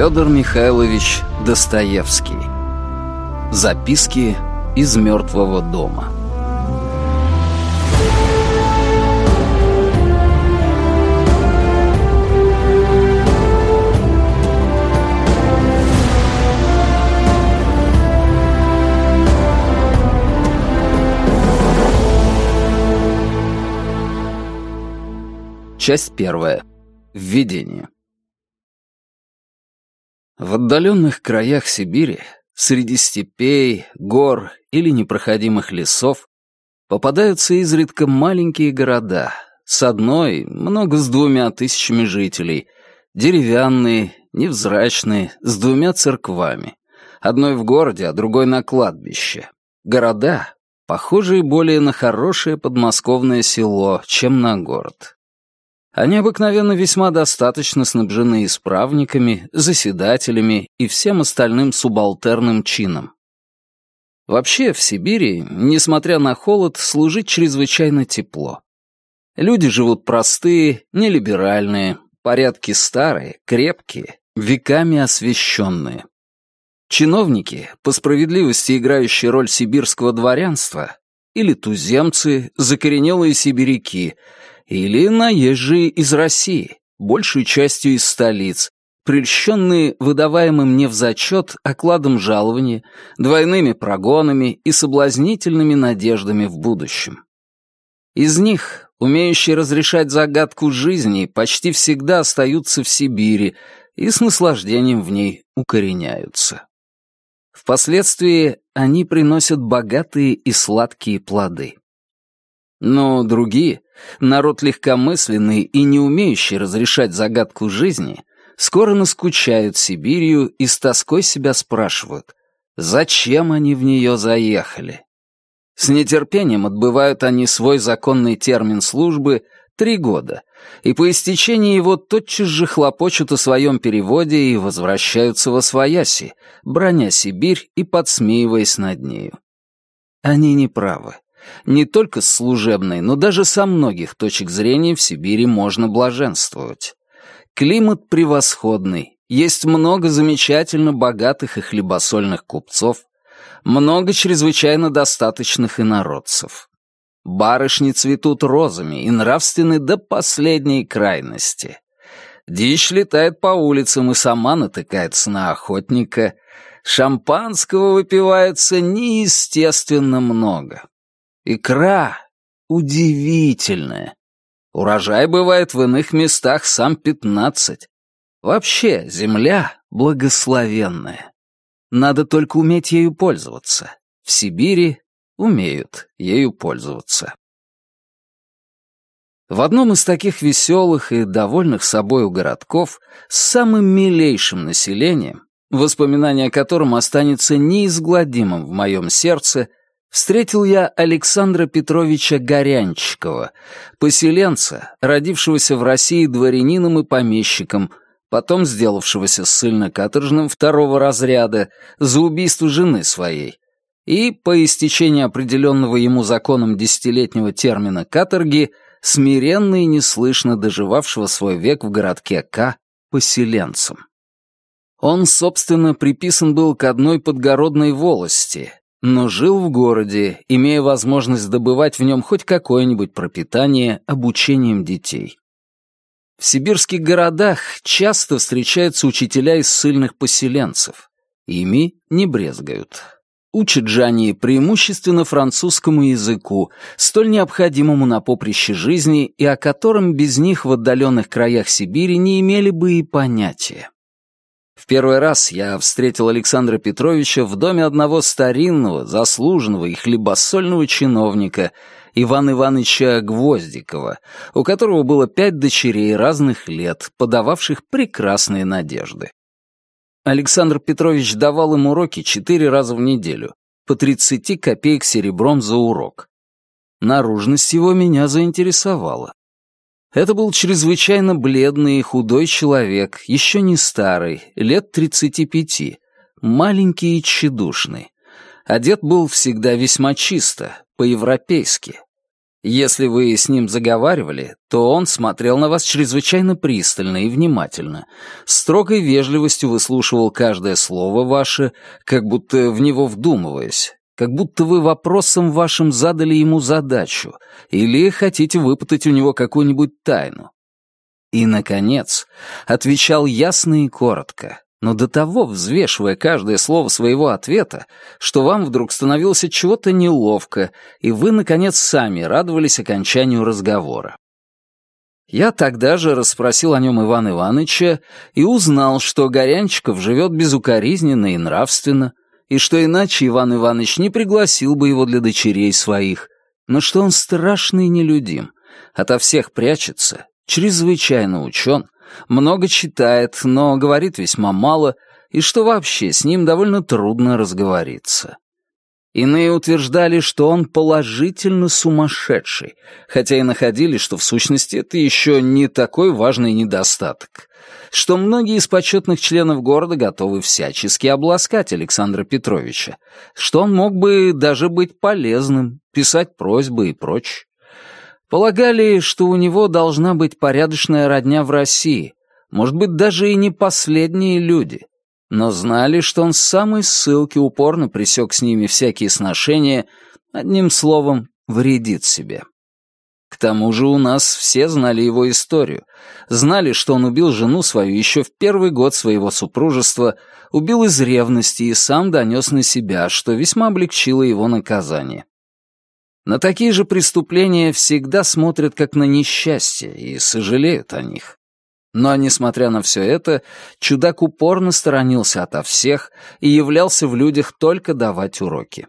Федор Михайлович Достоевский. Записки из мертвого дома. Часть первая. Введение. В отдаленных краях Сибири, среди степей, гор или непроходимых лесов, попадаются изредка маленькие города с одной, много с двумя тысячами жителей, деревянные, невзрачные, с двумя церквами, одной в городе, а другой на кладбище. Города, похожие более на хорошее подмосковное село, чем на город. Они обыкновенно весьма достаточно снабжены исправниками, заседателями и всем остальным субалтерным чином. Вообще, в Сибири, несмотря на холод, служить чрезвычайно тепло. Люди живут простые, нелиберальные, порядки старые, крепкие, веками освященные. Чиновники, по справедливости играющие роль сибирского дворянства, или туземцы, закоренелые сибиряки — или наезжие из России, большей частью из столиц, прельщенные выдаваемым не в зачет окладом жалования, двойными прогонами и соблазнительными надеждами в будущем. Из них, умеющие разрешать загадку жизни, почти всегда остаются в Сибири и с наслаждением в ней укореняются. Впоследствии они приносят богатые и сладкие плоды. Но другие, народ легкомысленный и не умеющий разрешать загадку жизни, скоро наскучают Сибирью и с тоской себя спрашивают, зачем они в нее заехали. С нетерпением отбывают они свой законный термин службы три года, и по истечении его тотчас же хлопочут о своем переводе и возвращаются во свояси, броня Сибирь и подсмеиваясь над нею. Они не правы. Не только с служебной, но даже со многих точек зрения в Сибири можно блаженствовать. Климат превосходный, есть много замечательно богатых и хлебосольных купцов, много чрезвычайно достаточных инородцев. Барышни цветут розами и нравственны до последней крайности. Дичь летает по улицам и сама натыкается на охотника. Шампанского выпивается неестественно много. Икра удивительная. Урожай бывает в иных местах сам пятнадцать. Вообще, земля благословенная. Надо только уметь ею пользоваться. В Сибири умеют ею пользоваться. В одном из таких веселых и довольных собою городков с самым милейшим населением, воспоминание о котором останется неизгладимым в моем сердце, встретил я Александра Петровича Горянчикова, поселенца, родившегося в России дворянином и помещиком, потом сделавшегося ссыльно-каторжным второго разряда за убийство жены своей, и, по истечении определенного ему законом десятилетнего термина каторги, смиренно и неслышно доживавшего свой век в городке К поселенцем. Он, собственно, приписан был к одной подгородной волости, но жил в городе, имея возможность добывать в нем хоть какое-нибудь пропитание обучением детей. В сибирских городах часто встречаются учителя из ссыльных поселенцев. Ими не брезгают. Учат же они преимущественно французскому языку, столь необходимому на поприще жизни и о котором без них в отдаленных краях Сибири не имели бы и понятия. В первый раз я встретил Александра Петровича в доме одного старинного, заслуженного и хлебосольного чиновника Ивана Ивановича Гвоздикова, у которого было пять дочерей разных лет, подававших прекрасные надежды. Александр Петрович давал им уроки четыре раза в неделю, по 30 копеек серебром за урок. Наружность его меня заинтересовала. Это был чрезвычайно бледный и худой человек, еще не старый, лет тридцати пяти, маленький и тщедушный. Одет был всегда весьма чисто, по-европейски. Если вы с ним заговаривали, то он смотрел на вас чрезвычайно пристально и внимательно, строгой вежливостью выслушивал каждое слово ваше, как будто в него вдумываясь, как будто вы вопросом вашим задали ему задачу или хотите выпытать у него какую-нибудь тайну. И, наконец, отвечал ясно и коротко, но до того взвешивая каждое слово своего ответа, что вам вдруг становилось чего-то неловко, и вы, наконец, сами радовались окончанию разговора. Я тогда же расспросил о нем Ивана Ивановича и узнал, что Горянчиков живет безукоризненно и нравственно, и что иначе Иван Иванович не пригласил бы его для дочерей своих, но что он страшный нелюдим, ото всех прячется, чрезвычайно учен, много читает, но говорит весьма мало, и что вообще с ним довольно трудно разговориться. Иные утверждали, что он положительно сумасшедший, хотя и находили, что в сущности это еще не такой важный недостаток что многие из почетных членов города готовы всячески обласкать Александра Петровича, что он мог бы даже быть полезным, писать просьбы и прочее. Полагали, что у него должна быть порядочная родня в России, может быть, даже и не последние люди, но знали, что он с самой ссылки упорно пресек с ними всякие сношения, одним словом, вредит себе. К тому же у нас все знали его историю. Знали, что он убил жену свою еще в первый год своего супружества, убил из ревности и сам донес на себя, что весьма облегчило его наказание. На такие же преступления всегда смотрят как на несчастье и сожалеют о них. Но, несмотря на все это, чудак упорно сторонился ото всех и являлся в людях только давать уроки.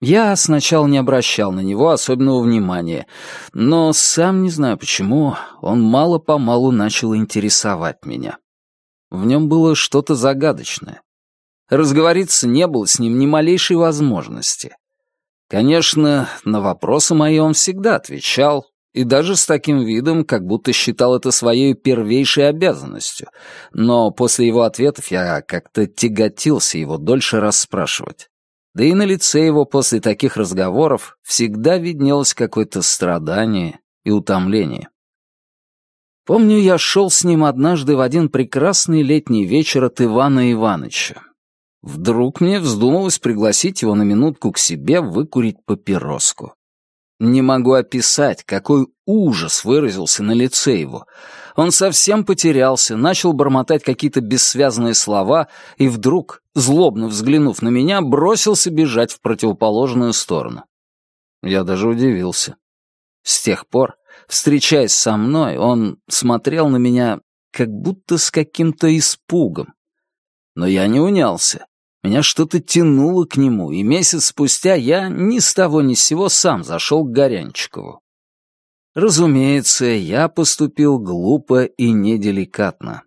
Я сначала не обращал на него особенного внимания, но сам не знаю почему, он мало-помалу начал интересовать меня. В нем было что-то загадочное. Разговориться не было с ним ни малейшей возможности. Конечно, на вопросы мои он всегда отвечал, и даже с таким видом, как будто считал это своей первейшей обязанностью, но после его ответов я как-то тяготился его дольше расспрашивать. Да и на лице его после таких разговоров всегда виднелось какое-то страдание и утомление. Помню, я шел с ним однажды в один прекрасный летний вечер от Ивана Ивановича. Вдруг мне вздумалось пригласить его на минутку к себе выкурить папироску. Не могу описать, какой ужас выразился на лице его. Он совсем потерялся, начал бормотать какие-то бессвязные слова и вдруг, злобно взглянув на меня, бросился бежать в противоположную сторону. Я даже удивился. С тех пор, встречаясь со мной, он смотрел на меня как будто с каким-то испугом. Но я не унялся. Меня что-то тянуло к нему, и месяц спустя я ни с того ни с сего сам зашел к Горянчикову. Разумеется, я поступил глупо и неделикатно.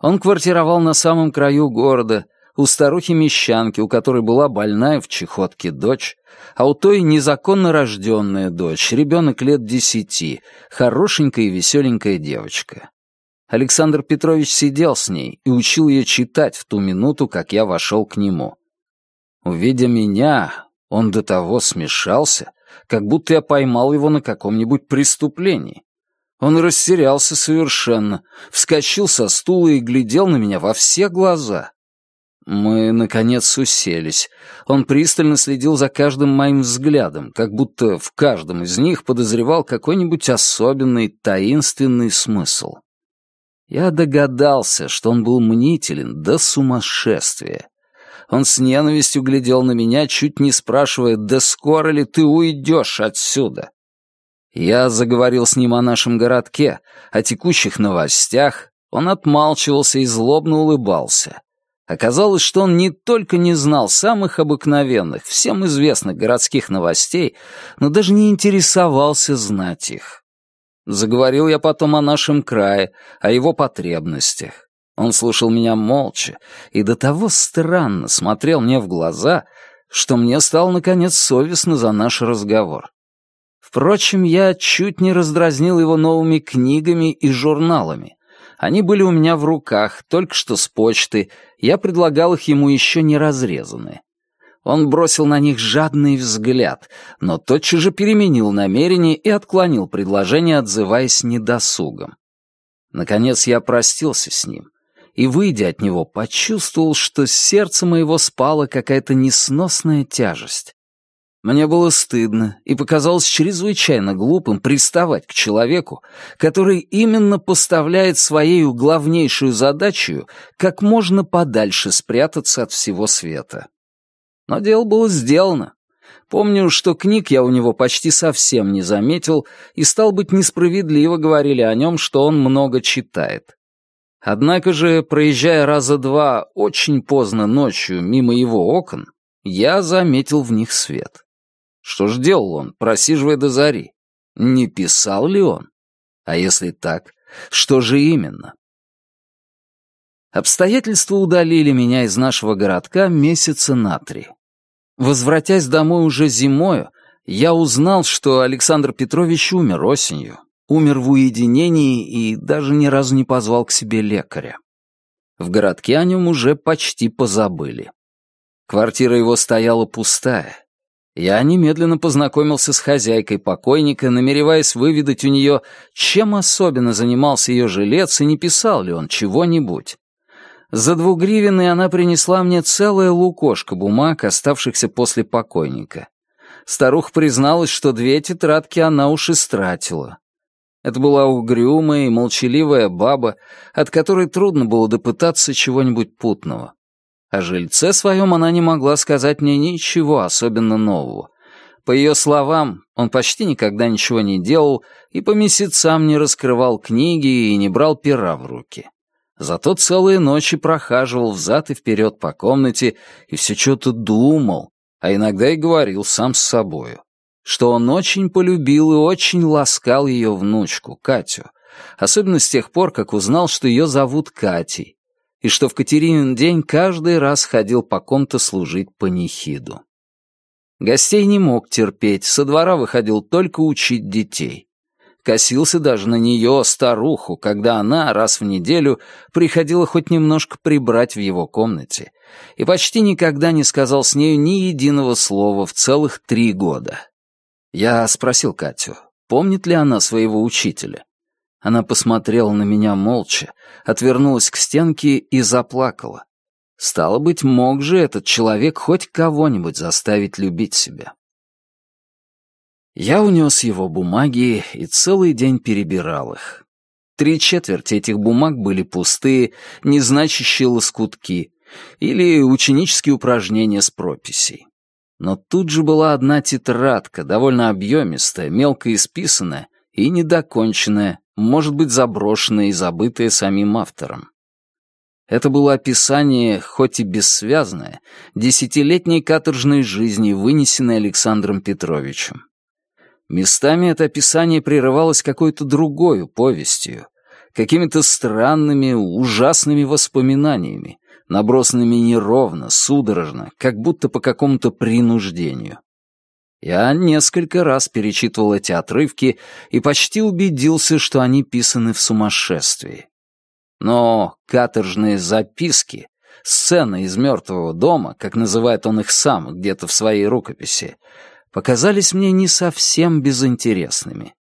Он квартировал на самом краю города, у старухи-мещанки, у которой была больная в чехотке дочь, а у той незаконно рожденная дочь, ребенок лет десяти, хорошенькая и веселенькая девочка. Александр Петрович сидел с ней и учил ее читать в ту минуту, как я вошел к нему. Увидя меня, он до того смешался, как будто я поймал его на каком-нибудь преступлении. Он растерялся совершенно, вскочил со стула и глядел на меня во все глаза. Мы, наконец, уселись. Он пристально следил за каждым моим взглядом, как будто в каждом из них подозревал какой-нибудь особенный, таинственный смысл. Я догадался, что он был мнителен до сумасшествия. Он с ненавистью глядел на меня, чуть не спрашивая, «Да скоро ли ты уйдешь отсюда?» Я заговорил с ним о нашем городке, о текущих новостях. Он отмалчивался и злобно улыбался. Оказалось, что он не только не знал самых обыкновенных, всем известных городских новостей, но даже не интересовался знать их. Заговорил я потом о нашем крае, о его потребностях. Он слушал меня молча и до того странно смотрел мне в глаза, что мне стало, наконец, совестно за наш разговор. Впрочем, я чуть не раздразнил его новыми книгами и журналами. Они были у меня в руках, только что с почты, я предлагал их ему еще не разрезанные. Он бросил на них жадный взгляд, но тотчас же переменил намерение и отклонил предложение, отзываясь недосугом. Наконец я простился с ним и, выйдя от него, почувствовал, что с сердца моего спала какая-то несносная тяжесть. Мне было стыдно и показалось чрезвычайно глупым приставать к человеку, который именно поставляет своей главнейшую задачу как можно подальше спрятаться от всего света. Но дело было сделано. Помню, что книг я у него почти совсем не заметил, и, стал быть, несправедливо говорили о нем, что он много читает. Однако же, проезжая раза два очень поздно ночью мимо его окон, я заметил в них свет. Что ж делал он, просиживая до зари? Не писал ли он? А если так, что же именно? Обстоятельства удалили меня из нашего городка месяца на три. Возвратясь домой уже зимою, я узнал, что Александр Петрович умер осенью, умер в уединении и даже ни разу не позвал к себе лекаря. В городке о нем уже почти позабыли. Квартира его стояла пустая, я немедленно познакомился с хозяйкой покойника, намереваясь выведать у нее, чем особенно занимался ее жилец и не писал ли он чего-нибудь. За двугривенный она принесла мне целое лукошко бумаг, оставшихся после покойника. Старуха призналась, что две тетрадки она уж истратила. Это была угрюмая и молчаливая баба, от которой трудно было допытаться чего-нибудь путного. О жильце своем она не могла сказать мне ничего особенно нового. По ее словам, он почти никогда ничего не делал и по месяцам не раскрывал книги и не брал пера в руки. Зато целые ночи прохаживал взад и вперед по комнате и все что-то думал, а иногда и говорил сам с собою, что он очень полюбил и очень ласкал ее внучку, Катю, особенно с тех пор, как узнал, что ее зовут Катей, и что в Катеринин день каждый раз ходил по ком-то служить панихиду. Гостей не мог терпеть, со двора выходил только учить детей. Косился даже на нее, старуху, когда она раз в неделю приходила хоть немножко прибрать в его комнате, и почти никогда не сказал с нею ни единого слова в целых три года. Я спросил Катю, помнит ли она своего учителя. Она посмотрела на меня молча, отвернулась к стенке и заплакала. Стало быть, мог же этот человек хоть кого-нибудь заставить любить себя. Я унес его бумаги и целый день перебирал их. Три четверти этих бумаг были пустые, незначащие лоскутки или ученические упражнения с прописей. Но тут же была одна тетрадка, довольно объемистая, мелко исписанная и недоконченная, может быть заброшенное и забытое самим автором. Это было описание, хоть и бессвязное, десятилетней каторжной жизни, вынесенной Александром Петровичем. Местами это описание прерывалось какой-то другой повестью, какими-то странными, ужасными воспоминаниями, набросанными неровно, судорожно, как будто по какому-то принуждению. Я несколько раз перечитывал эти отрывки и почти убедился, что они писаны в сумасшествии. Но каторжные записки, сцены из «Мертвого дома», как называет он их сам где-то в своей рукописи, показались мне не совсем безинтересными.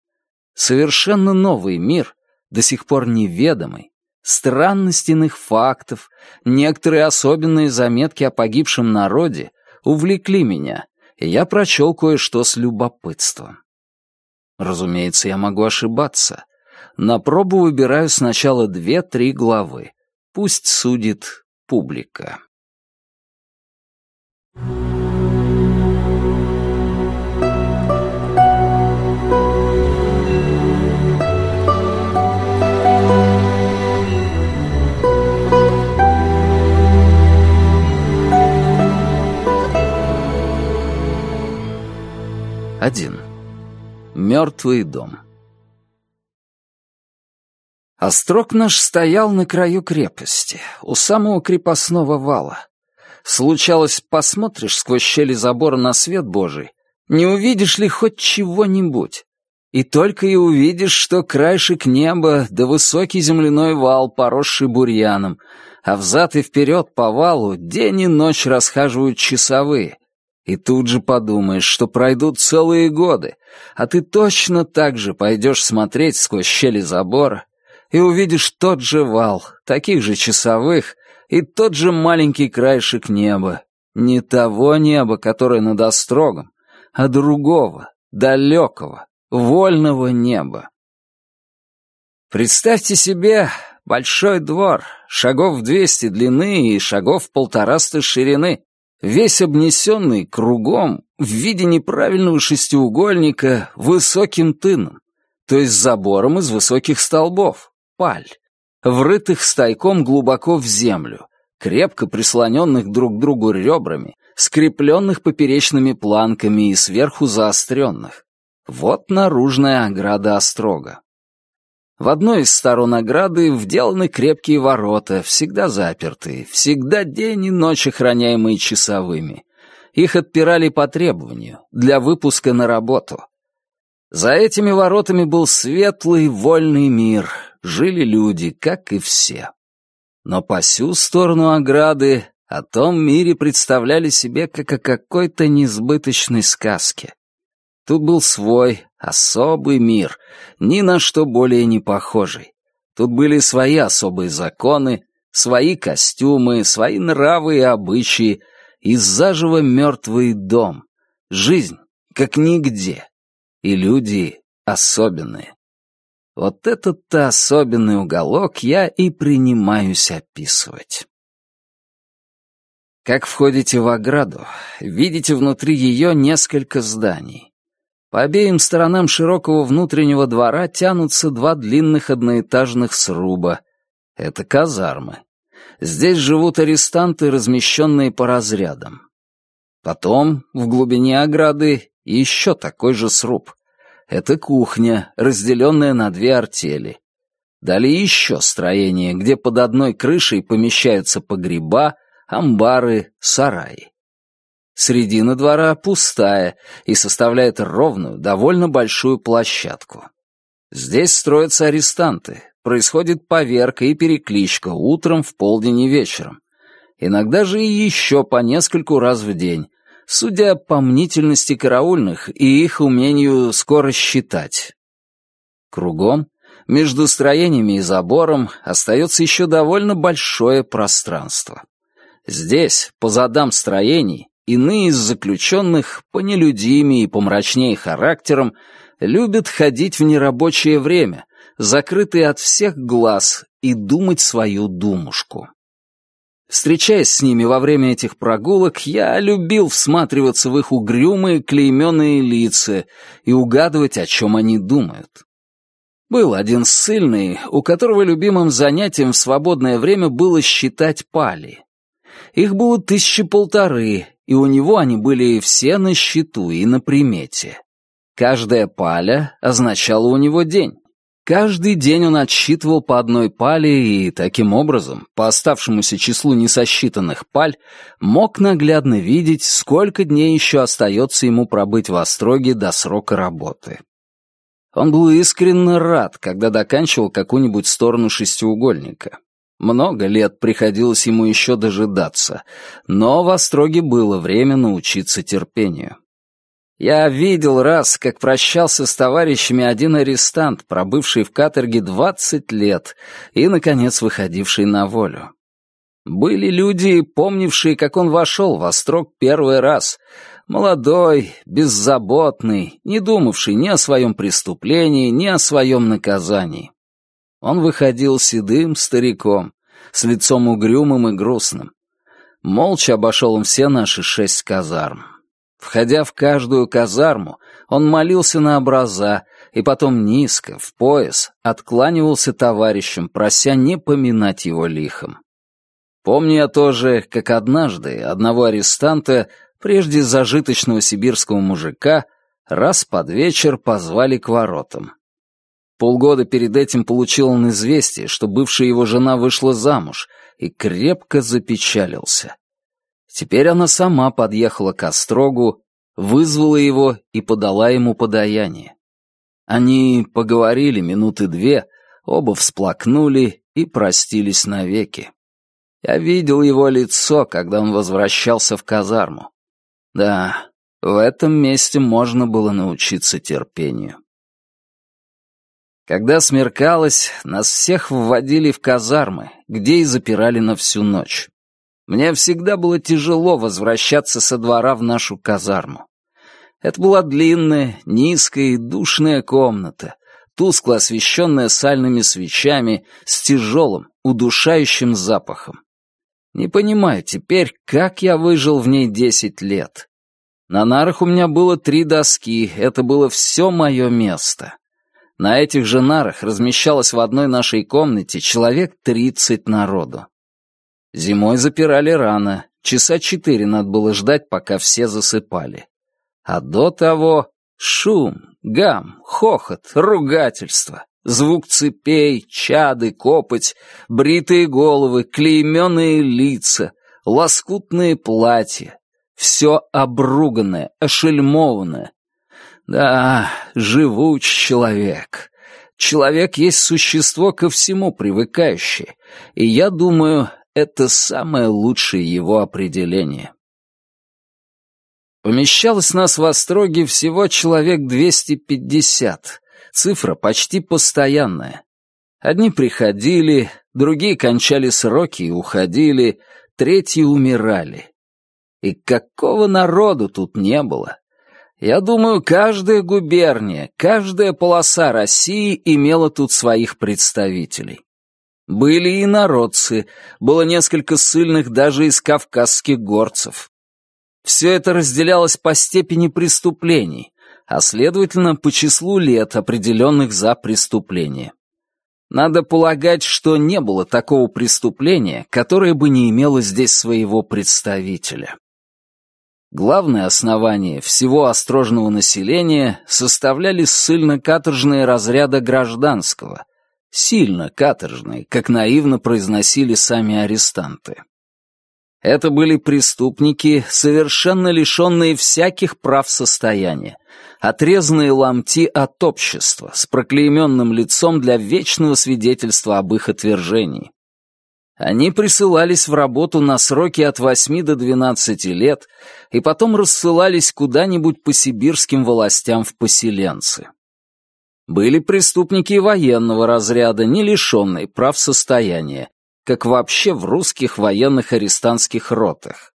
Совершенно новый мир, до сих пор неведомый, странность иных фактов, некоторые особенные заметки о погибшем народе увлекли меня — и я прочел кое-что с любопытством. Разумеется, я могу ошибаться. На пробу выбираю сначала две-три главы. Пусть судит публика. Один. Мертвый дом. Острог наш стоял на краю крепости, у самого крепостного вала. Случалось, посмотришь сквозь щели забора на свет Божий, не увидишь ли хоть чего-нибудь. И только и увидишь, что краешек неба да высокий земляной вал, поросший бурьяном, а взад и вперед по валу день и ночь расхаживают часовые, И тут же подумаешь, что пройдут целые годы, а ты точно так же пойдешь смотреть сквозь щели забора и увидишь тот же вал, таких же часовых и тот же маленький краешек неба. Не того неба, которое над острогом, а другого, далекого, вольного неба. Представьте себе большой двор, шагов в двести длины и шагов полтораста ширины, весь обнесенный кругом в виде неправильного шестиугольника высоким тыном, то есть забором из высоких столбов, паль, врытых стайком глубоко в землю, крепко прислоненных друг к другу ребрами, скрепленных поперечными планками и сверху заостренных. Вот наружная ограда острога. В одной из сторон ограды вделаны крепкие ворота, всегда запертые, всегда день и ночь охраняемые часовыми. Их отпирали по требованию, для выпуска на работу. За этими воротами был светлый, вольный мир, жили люди, как и все. Но по сю сторону ограды о том мире представляли себе как о какой-то несбыточной сказке. Тут был свой, особый мир, ни на что более не похожий. Тут были свои особые законы, свои костюмы, свои нравы и обычаи, и заживо мертвый дом. Жизнь, как нигде. И люди особенные. Вот этот-то особенный уголок я и принимаюсь описывать. Как входите в ограду, видите внутри ее несколько зданий. По обеим сторонам широкого внутреннего двора тянутся два длинных одноэтажных сруба. Это казармы. Здесь живут арестанты, размещенные по разрядам. Потом, в глубине ограды, еще такой же сруб. Это кухня, разделенная на две артели. Далее еще строение, где под одной крышей помещаются погреба, амбары, сараи. Средина двора пустая и составляет ровную, довольно большую площадку. Здесь строятся арестанты, происходит поверка и перекличка утром, в полдень и вечером. Иногда же и еще по нескольку раз в день, судя по мнительности караульных и их умению скоро считать. Кругом, между строениями и забором, остается еще довольно большое пространство. Здесь, по задам строений, Иные из заключенных, по нелюдимее и помрачнее характером, любят ходить в нерабочее время, закрытые от всех глаз, и думать свою думушку. Встречаясь с ними во время этих прогулок, я любил всматриваться в их угрюмые клейменные лица и угадывать, о чем они думают. Был один ссыльный, у которого любимым занятием в свободное время было считать пали. Их было тысячи полторы, и у него они были все на счету и на примете. Каждая паля означала у него день. Каждый день он отсчитывал по одной пале и, таким образом, по оставшемуся числу несосчитанных паль, мог наглядно видеть, сколько дней еще остается ему пробыть в Остроге до срока работы. Он был искренне рад, когда доканчивал какую-нибудь сторону шестиугольника. Много лет приходилось ему еще дожидаться, но в Остроге было время научиться терпению. Я видел раз, как прощался с товарищами один арестант, пробывший в каторге двадцать лет и, наконец, выходивший на волю. Были люди, помнившие, как он вошел в Острог первый раз, молодой, беззаботный, не думавший ни о своем преступлении, ни о своем наказании. Он выходил седым стариком, с лицом угрюмым и грустным. Молча обошел он все наши шесть казарм. Входя в каждую казарму, он молился на образа и потом низко, в пояс, откланивался товарищам, прося не поминать его лихом. Помню я тоже, как однажды одного арестанта, прежде зажиточного сибирского мужика, раз под вечер позвали к воротам. Полгода перед этим получил он известие, что бывшая его жена вышла замуж, и крепко запечалился. Теперь она сама подъехала к Острогу, вызвала его и подала ему подаяние. Они поговорили минуты две, оба всплакнули и простились навеки. Я видел его лицо, когда он возвращался в казарму. Да, в этом месте можно было научиться терпению. Когда смеркалось, нас всех вводили в казармы, где и запирали на всю ночь. Мне всегда было тяжело возвращаться со двора в нашу казарму. Это была длинная, низкая и душная комната, тускло освещенная сальными свечами, с тяжелым, удушающим запахом. Не понимаю теперь, как я выжил в ней десять лет. На нарах у меня было три доски, это было все мое место. На этих же нарах размещалось в одной нашей комнате человек тридцать народу. Зимой запирали рано, часа четыре надо было ждать, пока все засыпали. А до того шум, гам, хохот, ругательство, звук цепей, чады, копоть, бритые головы, клейменные лица, лоскутные платья. Все обруганное, ошельмованное, да, живуч человек. Человек есть существо ко всему привыкающее, и я думаю, это самое лучшее его определение. Помещалось нас в Остроге всего человек 250, цифра почти постоянная. Одни приходили, другие кончали сроки и уходили, третьи умирали. И какого народу тут не было. Я думаю, каждая губерния, каждая полоса России имела тут своих представителей. Были и народцы, было несколько ссыльных даже из кавказских горцев. Все это разделялось по степени преступлений, а следовательно, по числу лет, определенных за преступление. Надо полагать, что не было такого преступления, которое бы не имело здесь своего представителя. Главное основание всего острожного населения составляли ссыльно-каторжные разряда гражданского, сильно каторжные, как наивно произносили сами арестанты. Это были преступники, совершенно лишенные всяких прав состояния, отрезанные ломти от общества, с проклейменным лицом для вечного свидетельства об их отвержении. Они присылались в работу на сроки от 8 до 12 лет и потом рассылались куда-нибудь по сибирским властям в поселенцы. Были преступники военного разряда, не лишенные прав состояния, как вообще в русских военных арестантских ротах.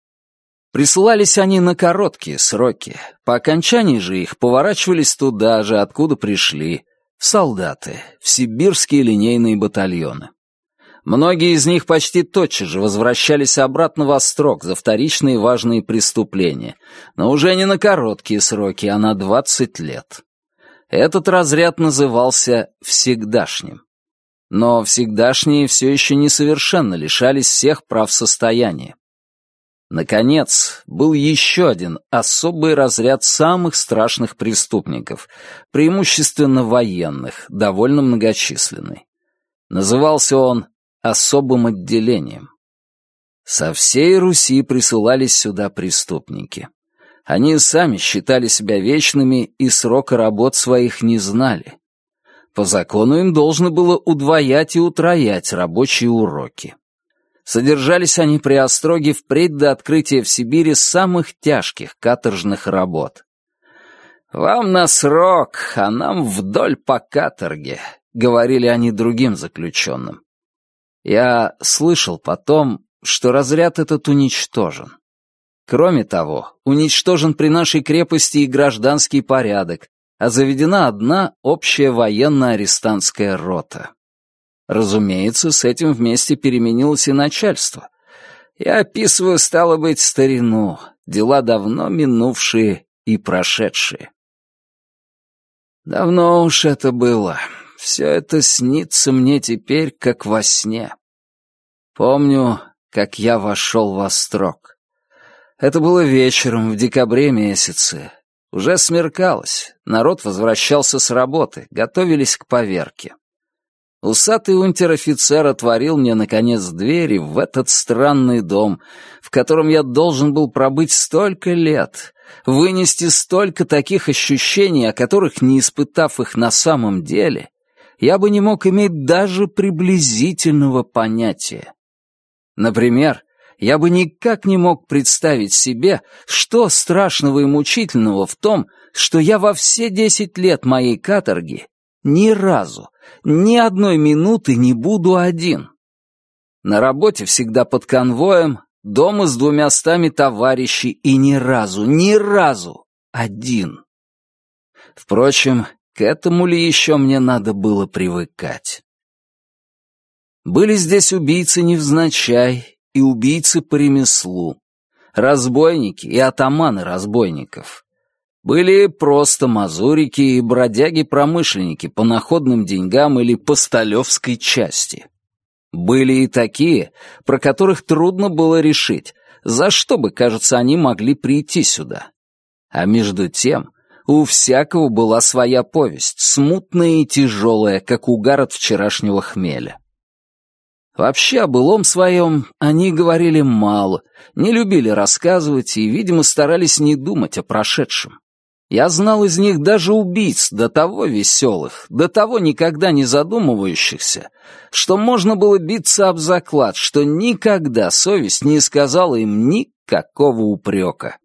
Присылались они на короткие сроки, по окончании же их поворачивались туда же, откуда пришли, в солдаты, в сибирские линейные батальоны. Многие из них почти тотчас же возвращались обратно в Острог за вторичные важные преступления, но уже не на короткие сроки, а на 20 лет. Этот разряд назывался «всегдашним». Но всегдашние все еще несовершенно лишались всех прав состояния. Наконец, был еще один особый разряд самых страшных преступников, преимущественно военных, довольно многочисленный. Назывался он особым отделением. Со всей Руси присылались сюда преступники. Они сами считали себя вечными и срока работ своих не знали. По закону им должно было удвоять и утроять рабочие уроки. Содержались они при Остроге впредь до открытия в Сибири самых тяжких каторжных работ. «Вам на срок, а нам вдоль по каторге», — говорили они другим заключенным. Я слышал потом, что разряд этот уничтожен. Кроме того, уничтожен при нашей крепости и гражданский порядок, а заведена одна общая военно-арестантская рота. Разумеется, с этим вместе переменилось и начальство. Я описываю, стало быть, старину, дела давно минувшие и прошедшие. Давно уж это было. Все это снится мне теперь, как во сне. Помню, как я вошел в Острог. Это было вечером, в декабре месяце. Уже смеркалось, народ возвращался с работы, готовились к поверке. Усатый унтер-офицер отворил мне, наконец, двери в этот странный дом, в котором я должен был пробыть столько лет, вынести столько таких ощущений, о которых, не испытав их на самом деле, я бы не мог иметь даже приблизительного понятия. Например, я бы никак не мог представить себе, что страшного и мучительного в том, что я во все десять лет моей каторги ни разу, ни одной минуты не буду один. На работе всегда под конвоем, дома с двумястами товарищей и ни разу, ни разу один. Впрочем, к этому ли еще мне надо было привыкать? Были здесь убийцы невзначай и убийцы по ремеслу, разбойники и атаманы разбойников. Были просто мазурики и бродяги-промышленники по находным деньгам или по столевской части. Были и такие, про которых трудно было решить, за что бы, кажется, они могли прийти сюда. А между тем, у всякого была своя повесть, смутная и тяжелая, как угар от вчерашнего хмеля. Вообще о былом своем они говорили мало, не любили рассказывать и, видимо, старались не думать о прошедшем. Я знал из них даже убийц, до того веселых, до того никогда не задумывающихся, что можно было биться об заклад, что никогда совесть не сказала им никакого упрека.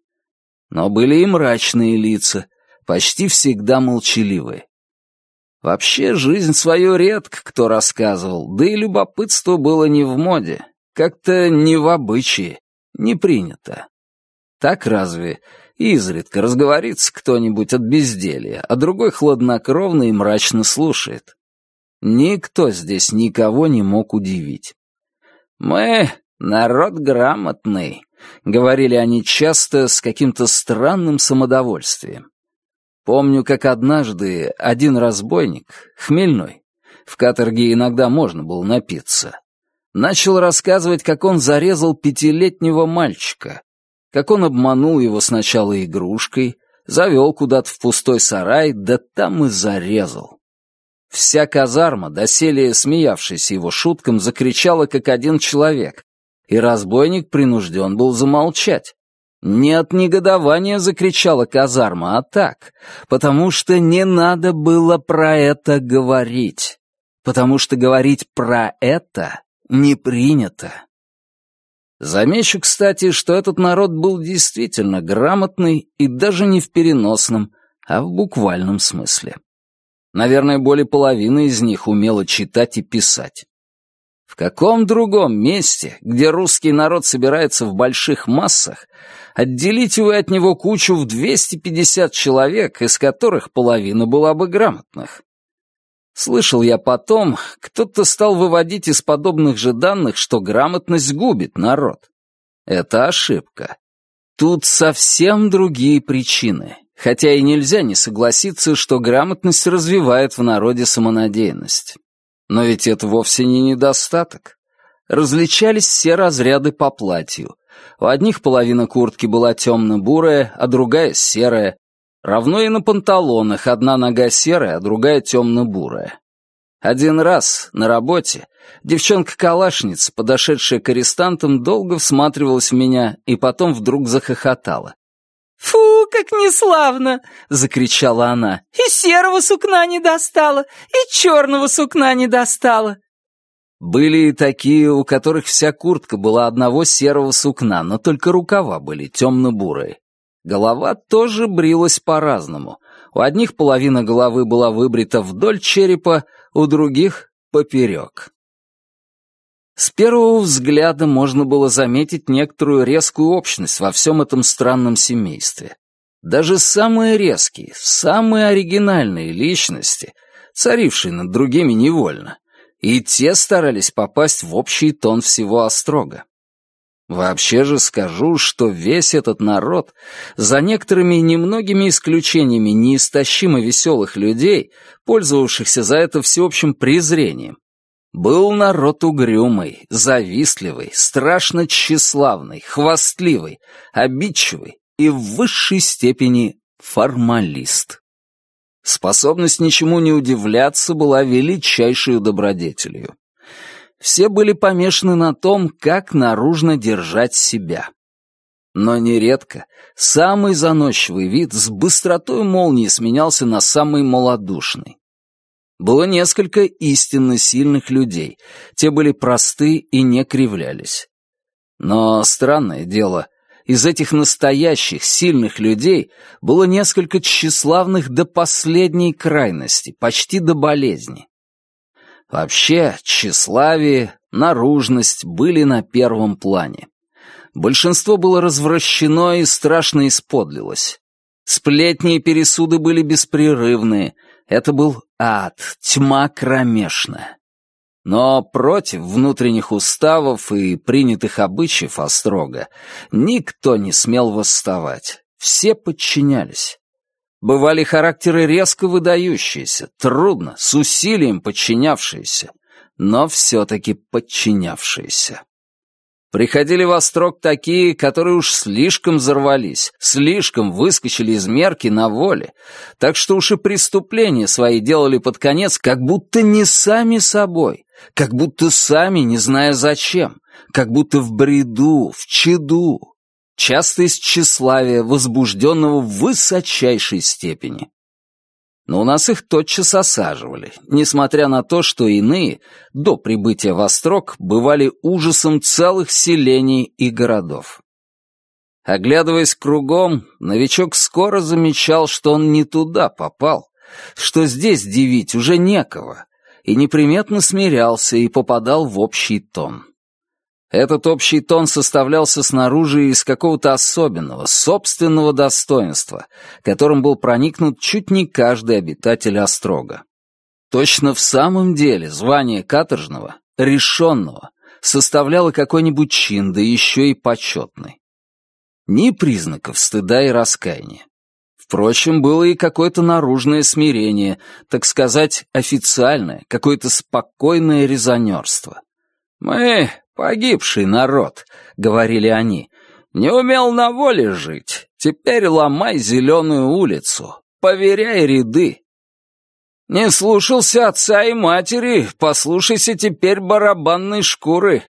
Но были и мрачные лица, почти всегда молчаливые. Вообще, жизнь свою редко кто рассказывал, да и любопытство было не в моде, как-то не в обычае, не принято. Так разве изредка разговорится кто-нибудь от безделья, а другой хладнокровно и мрачно слушает? Никто здесь никого не мог удивить. «Мы — народ грамотный», — говорили они часто с каким-то странным самодовольствием. Помню, как однажды один разбойник, хмельной, в каторге иногда можно было напиться, начал рассказывать, как он зарезал пятилетнего мальчика, как он обманул его сначала игрушкой, завел куда-то в пустой сарай, да там и зарезал. Вся казарма, доселе смеявшаяся его шуткам, закричала, как один человек, и разбойник принужден был замолчать. Не от негодования закричала казарма, а так, потому что не надо было про это говорить, потому что говорить про это не принято. Замечу, кстати, что этот народ был действительно грамотный и даже не в переносном, а в буквальном смысле. Наверное, более половины из них умела читать и писать. В каком другом месте, где русский народ собирается в больших массах, отделите вы от него кучу в 250 человек, из которых половина была бы грамотных? Слышал я потом, кто-то стал выводить из подобных же данных, что грамотность губит народ. Это ошибка. Тут совсем другие причины, хотя и нельзя не согласиться, что грамотность развивает в народе самонадеянность. Но ведь это вовсе не недостаток. Различались все разряды по платью. У одних половина куртки была темно-бурая, а другая серая. Равно и на панталонах, одна нога серая, а другая темно-бурая. Один раз на работе девчонка-калашница, подошедшая к арестантам, долго всматривалась в меня и потом вдруг захохотала. «Фу, как неславно!» — закричала она. «И серого сукна не достала, и черного сукна не достала!» Были и такие, у которых вся куртка была одного серого сукна, но только рукава были темно-бурые. Голова тоже брилась по-разному. У одних половина головы была выбрита вдоль черепа, у других — поперек. С первого взгляда можно было заметить некоторую резкую общность во всем этом странном семействе. Даже самые резкие, самые оригинальные личности, царившие над другими невольно, и те старались попасть в общий тон всего острога. Вообще же скажу, что весь этот народ, за некоторыми немногими исключениями неистощимо веселых людей, пользовавшихся за это всеобщим презрением, был народ угрюмый, завистливый, страшно тщеславный, хвастливый, обидчивый и в высшей степени формалист. Способность ничему не удивляться была величайшей добродетелью. Все были помешаны на том, как наружно держать себя. Но нередко самый заносчивый вид с быстротой молнии сменялся на самый малодушный. Было несколько истинно сильных людей. Те были просты и не кривлялись. Но странное дело, из этих настоящих, сильных людей было несколько тщеславных до последней крайности, почти до болезни. Вообще, тщеславие, наружность были на первом плане. Большинство было развращено и страшно исподлилось. Сплетни и пересуды были беспрерывные. Это был ад, тьма кромешная. Но против внутренних уставов и принятых обычаев Острога никто не смел восставать. Все подчинялись. Бывали характеры резко выдающиеся, трудно, с усилием подчинявшиеся, но все-таки подчинявшиеся. Приходили в Острог такие, которые уж слишком взорвались, слишком выскочили из мерки на воле, так что уж и преступления свои делали под конец, как будто не сами собой, как будто сами, не зная зачем, как будто в бреду, в чаду, часто из тщеславия, возбужденного в высочайшей степени. Но у нас их тотчас осаживали, несмотря на то, что иные, до прибытия в Острог, бывали ужасом целых селений и городов. Оглядываясь кругом, новичок скоро замечал, что он не туда попал, что здесь дивить уже некого, и неприметно смирялся и попадал в общий тон. Этот общий тон составлялся снаружи из какого-то особенного, собственного достоинства, которым был проникнут чуть не каждый обитатель Острога. Точно в самом деле звание каторжного, решенного, составляло какой-нибудь чин, да еще и почетный. Ни признаков стыда и раскаяния. Впрочем, было и какое-то наружное смирение, так сказать, официальное, какое-то спокойное резонерство. Мы «Погибший народ», — говорили они, — «не умел на воле жить. Теперь ломай зеленую улицу, поверяй ряды». «Не слушался отца и матери, послушайся теперь барабанной шкуры.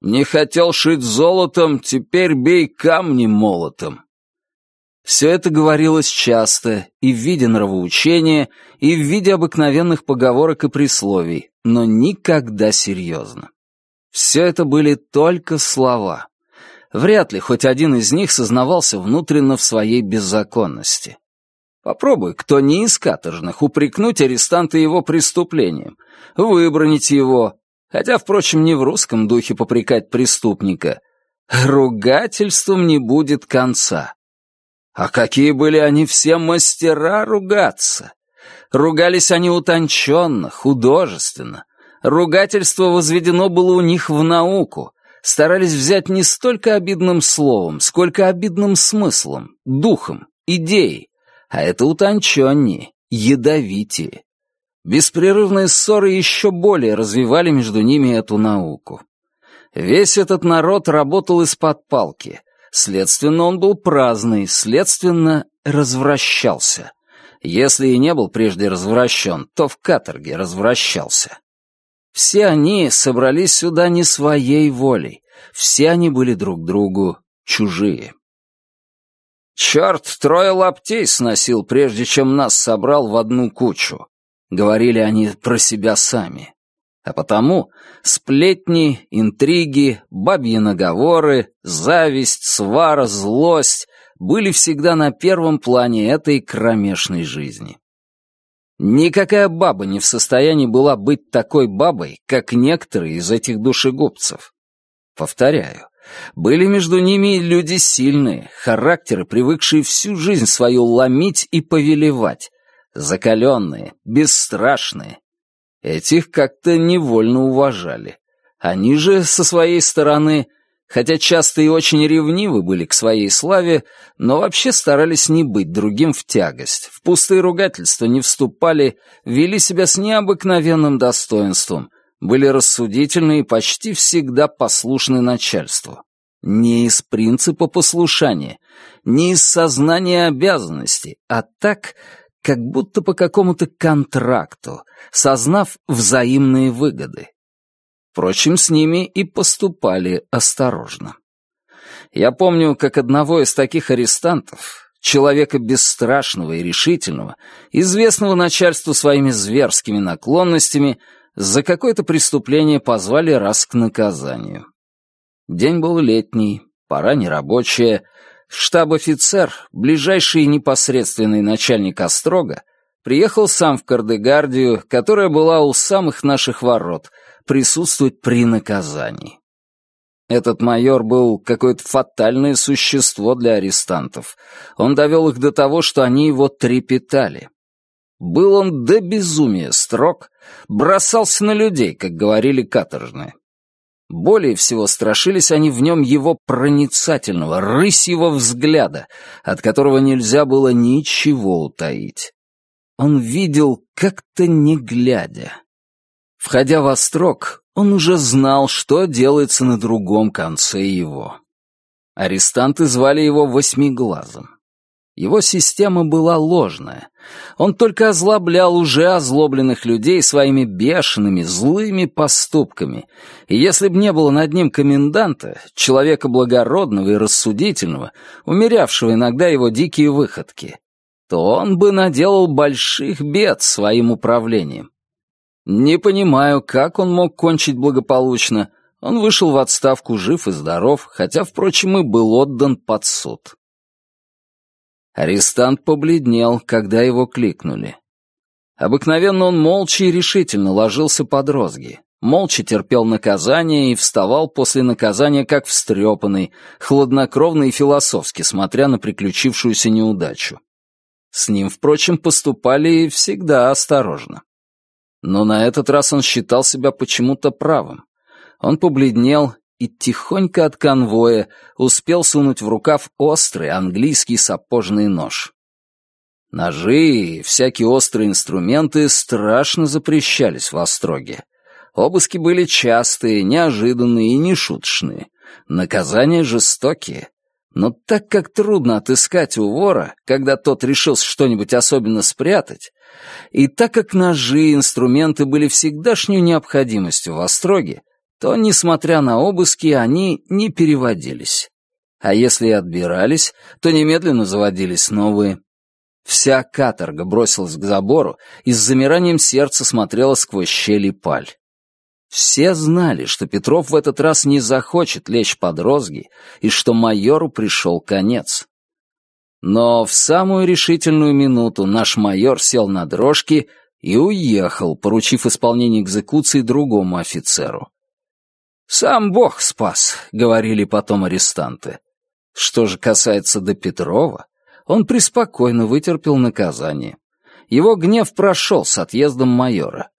Не хотел шить золотом, теперь бей камни молотом». Все это говорилось часто, и в виде нравоучения, и в виде обыкновенных поговорок и присловий, но никогда серьезно. Все это были только слова. Вряд ли хоть один из них сознавался внутренно в своей беззаконности. Попробуй, кто не из каторжных, упрекнуть арестанта его преступлением, выбронить его, хотя, впрочем, не в русском духе попрекать преступника. Ругательством не будет конца. А какие были они все мастера ругаться! Ругались они утонченно, художественно, Ругательство возведено было у них в науку. Старались взять не столько обидным словом, сколько обидным смыслом, духом, идеей. А это утонченнее, ядовитее. Беспрерывные ссоры еще более развивали между ними эту науку. Весь этот народ работал из-под палки. Следственно, он был праздный, следственно, развращался. Если и не был прежде развращен, то в каторге развращался. Все они собрались сюда не своей волей. Все они были друг другу чужие. «Черт, трое лаптей сносил, прежде чем нас собрал в одну кучу», — говорили они про себя сами. А потому сплетни, интриги, бабьи наговоры, зависть, свара, злость были всегда на первом плане этой кромешной жизни. Никакая баба не в состоянии была быть такой бабой, как некоторые из этих душегубцев. Повторяю, были между ними люди сильные, характеры, привыкшие всю жизнь свою ломить и повелевать, закаленные, бесстрашные. Этих как-то невольно уважали. Они же, со своей стороны, хотя часто и очень ревнивы были к своей славе, но вообще старались не быть другим в тягость, в пустые ругательства не вступали, вели себя с необыкновенным достоинством, были рассудительны и почти всегда послушны начальству. Не из принципа послушания, не из сознания обязанностей, а так, как будто по какому-то контракту, сознав взаимные выгоды. Впрочем, с ними и поступали осторожно. Я помню, как одного из таких арестантов, человека бесстрашного и решительного, известного начальству своими зверскими наклонностями, за какое-то преступление позвали раз к наказанию. День был летний, пора нерабочая. Штаб-офицер, ближайший и непосредственный начальник Острога, приехал сам в Кардегардию, которая была у самых наших ворот, присутствовать при наказании. Этот майор был какое-то фатальное существо для арестантов. Он довел их до того, что они его трепетали. Был он до безумия строг, бросался на людей, как говорили каторжные. Более всего страшились они в нем его проницательного, рысьего взгляда, от которого нельзя было ничего утаить. Он видел как-то не глядя. Входя во строк, он уже знал, что делается на другом конце его. Арестанты звали его Восьмиглазом. Его система была ложная. Он только озлоблял уже озлобленных людей своими бешеными, злыми поступками. И если б не было над ним коменданта, человека благородного и рассудительного, умерявшего иногда его дикие выходки, то он бы наделал больших бед своим управлением. Не понимаю, как он мог кончить благополучно. Он вышел в отставку жив и здоров, хотя, впрочем, и был отдан под суд. Арестант побледнел, когда его кликнули. Обыкновенно он молча и решительно ложился под розги, молча терпел наказание и вставал после наказания как встрепанный, хладнокровно и философски, смотря на приключившуюся неудачу. С ним, впрочем, поступали всегда осторожно. Но на этот раз он считал себя почему-то правым. Он побледнел и тихонько от конвоя успел сунуть в рукав острый английский сапожный нож. Ножи и всякие острые инструменты страшно запрещались в Остроге. Обыски были частые, неожиданные и нешуточные. Наказания жестокие. Но так как трудно отыскать у вора, когда тот решился что-нибудь особенно спрятать, и так как ножи и инструменты были всегдашней необходимостью в Остроге, то, несмотря на обыски, они не переводились. А если и отбирались, то немедленно заводились новые. Вся каторга бросилась к забору и с замиранием сердца смотрела сквозь щели паль. Все знали, что Петров в этот раз не захочет лечь под розги и что майору пришел конец. Но в самую решительную минуту наш майор сел на дрожки и уехал, поручив исполнение экзекуции другому офицеру. «Сам Бог спас», — говорили потом арестанты. Что же касается до Петрова, он преспокойно вытерпел наказание. Его гнев прошел с отъездом майора.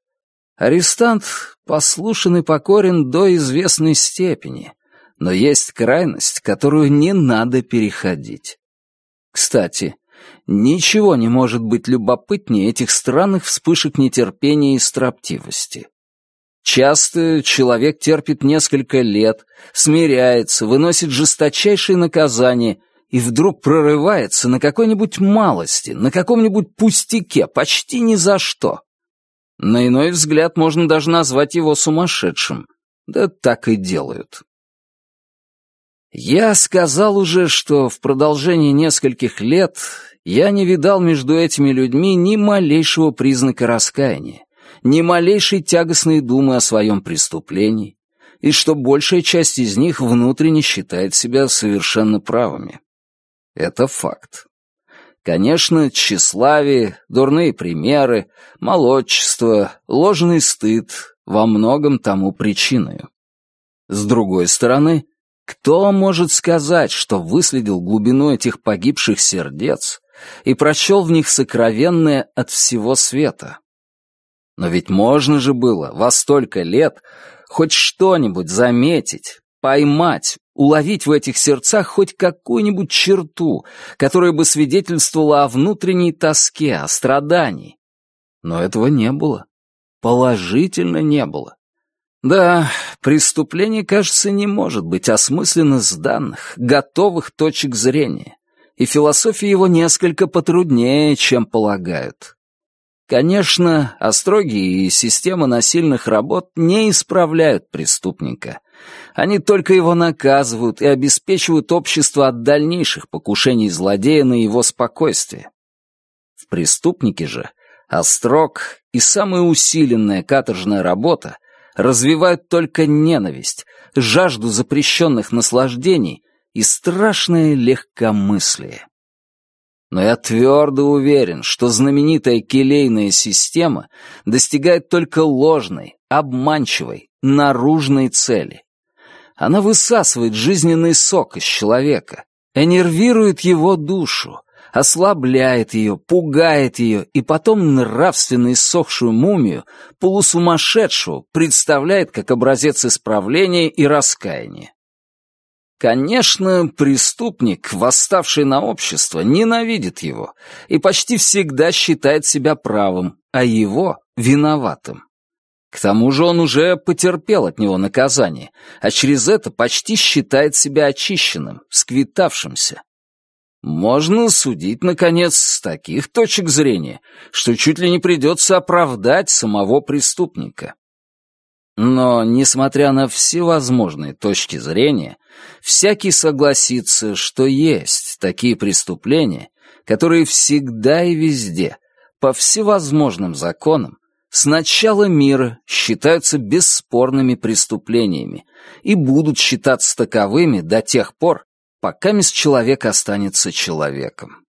Арестант послушен и покорен до известной степени, но есть крайность, которую не надо переходить. Кстати, ничего не может быть любопытнее этих странных вспышек нетерпения и строптивости. Часто человек терпит несколько лет, смиряется, выносит жесточайшие наказания и вдруг прорывается на какой-нибудь малости, на каком-нибудь пустяке, почти ни за что. На иной взгляд можно даже назвать его сумасшедшим. Да так и делают. Я сказал уже, что в продолжении нескольких лет я не видал между этими людьми ни малейшего признака раскаяния ни малейшей тягостной думы о своем преступлении, и что большая часть из них внутренне считает себя совершенно правыми. Это факт. Конечно, тщеславие, дурные примеры, молодчество, ложный стыд во многом тому причиной. С другой стороны, кто может сказать, что выследил глубину этих погибших сердец и прочел в них сокровенное от всего света? Но ведь можно же было во столько лет хоть что-нибудь заметить, поймать, уловить в этих сердцах хоть какую-нибудь черту, которая бы свидетельствовала о внутренней тоске, о страдании. Но этого не было. Положительно не было. Да, преступление, кажется, не может быть осмысленно с данных, готовых точек зрения, и философия его несколько потруднее, чем полагают. Конечно, остроги и система насильных работ не исправляют преступника. Они только его наказывают и обеспечивают общество от дальнейших покушений злодея на его спокойствие. В преступнике же острог и самая усиленная каторжная работа развивают только ненависть, жажду запрещенных наслаждений и страшное легкомыслие. Но я твердо уверен, что знаменитая келейная система достигает только ложной, обманчивой, наружной цели. Она высасывает жизненный сок из человека, энервирует его душу, ослабляет ее, пугает ее и потом нравственно иссохшую мумию, полусумасшедшую, представляет как образец исправления и раскаяния. Конечно, преступник, восставший на общество, ненавидит его и почти всегда считает себя правым, а его — виноватым. К тому же он уже потерпел от него наказание, а через это почти считает себя очищенным, сквитавшимся. Можно судить, наконец, с таких точек зрения, что чуть ли не придется оправдать самого преступника. Но, несмотря на всевозможные точки зрения, всякий согласится, что есть такие преступления, которые всегда и везде, по всевозможным законам, с начала мира считаются бесспорными преступлениями и будут считаться таковыми до тех пор, пока мисс человек останется человеком.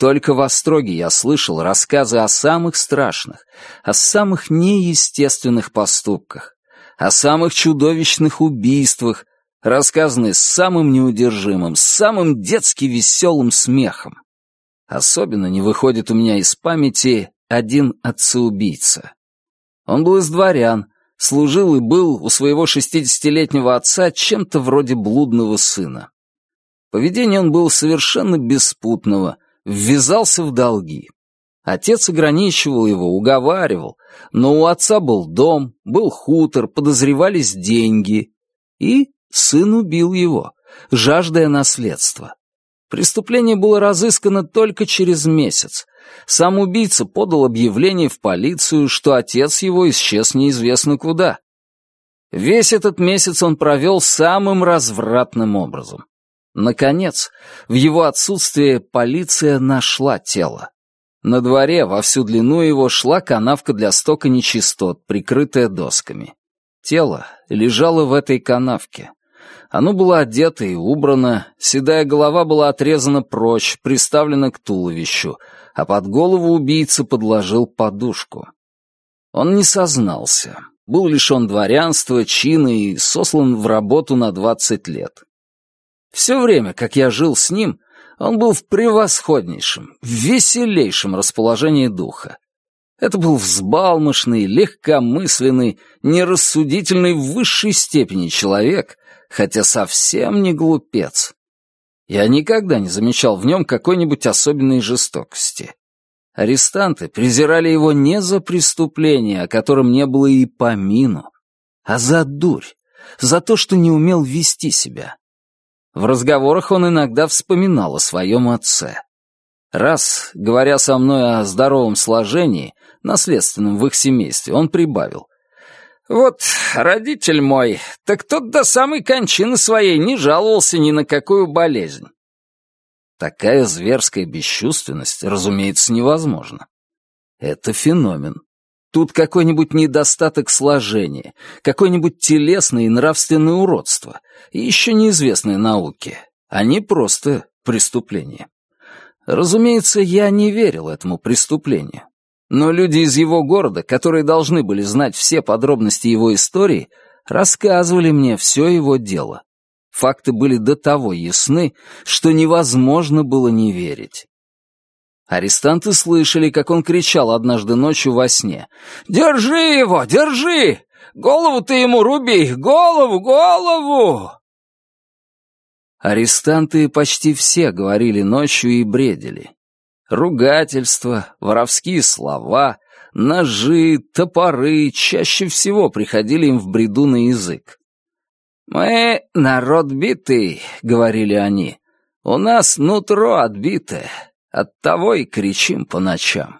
Только в Остроге я слышал рассказы о самых страшных, о самых неестественных поступках, о самых чудовищных убийствах, рассказанные с самым неудержимым, с самым детски веселым смехом. Особенно не выходит у меня из памяти один отца-убийца. Он был из дворян, служил и был у своего шестидесятилетнего отца чем-то вроде блудного сына. Поведение он был совершенно беспутного — ввязался в долги. Отец ограничивал его, уговаривал, но у отца был дом, был хутор, подозревались деньги. И сын убил его, жаждая наследства. Преступление было разыскано только через месяц. Сам убийца подал объявление в полицию, что отец его исчез неизвестно куда. Весь этот месяц он провел самым развратным образом. Наконец, в его отсутствие полиция нашла тело. На дворе во всю длину его шла канавка для стока нечистот, прикрытая досками. Тело лежало в этой канавке. Оно было одето и убрано, седая голова была отрезана прочь, приставлена к туловищу, а под голову убийца подложил подушку. Он не сознался, был лишен дворянства, чина и сослан в работу на двадцать лет. Все время, как я жил с ним, он был в превосходнейшем, веселейшем расположении духа. Это был взбалмошный, легкомысленный, нерассудительный в высшей степени человек, хотя совсем не глупец. Я никогда не замечал в нем какой-нибудь особенной жестокости. Арестанты презирали его не за преступление, о котором не было и помину, а за дурь, за то, что не умел вести себя. В разговорах он иногда вспоминал о своем отце. Раз, говоря со мной о здоровом сложении, наследственном в их семействе, он прибавил. «Вот родитель мой, так тот до самой кончины своей не жаловался ни на какую болезнь». Такая зверская бесчувственность, разумеется, невозможна. Это феномен. Тут какой-нибудь недостаток сложения, какое-нибудь телесное и нравственное уродство, и еще неизвестные науке, а не просто преступление. Разумеется, я не верил этому преступлению. Но люди из его города, которые должны были знать все подробности его истории, рассказывали мне все его дело. Факты были до того ясны, что невозможно было не верить. Арестанты слышали, как он кричал однажды ночью во сне. «Держи его! Держи! Голову ты ему руби! Голову! Голову!» Арестанты почти все говорили ночью и бредили. Ругательства, воровские слова, ножи, топоры чаще всего приходили им в бреду на язык. «Мы народ битый», — говорили они. «У нас нутро отбитое, Оттого и кричим по ночам.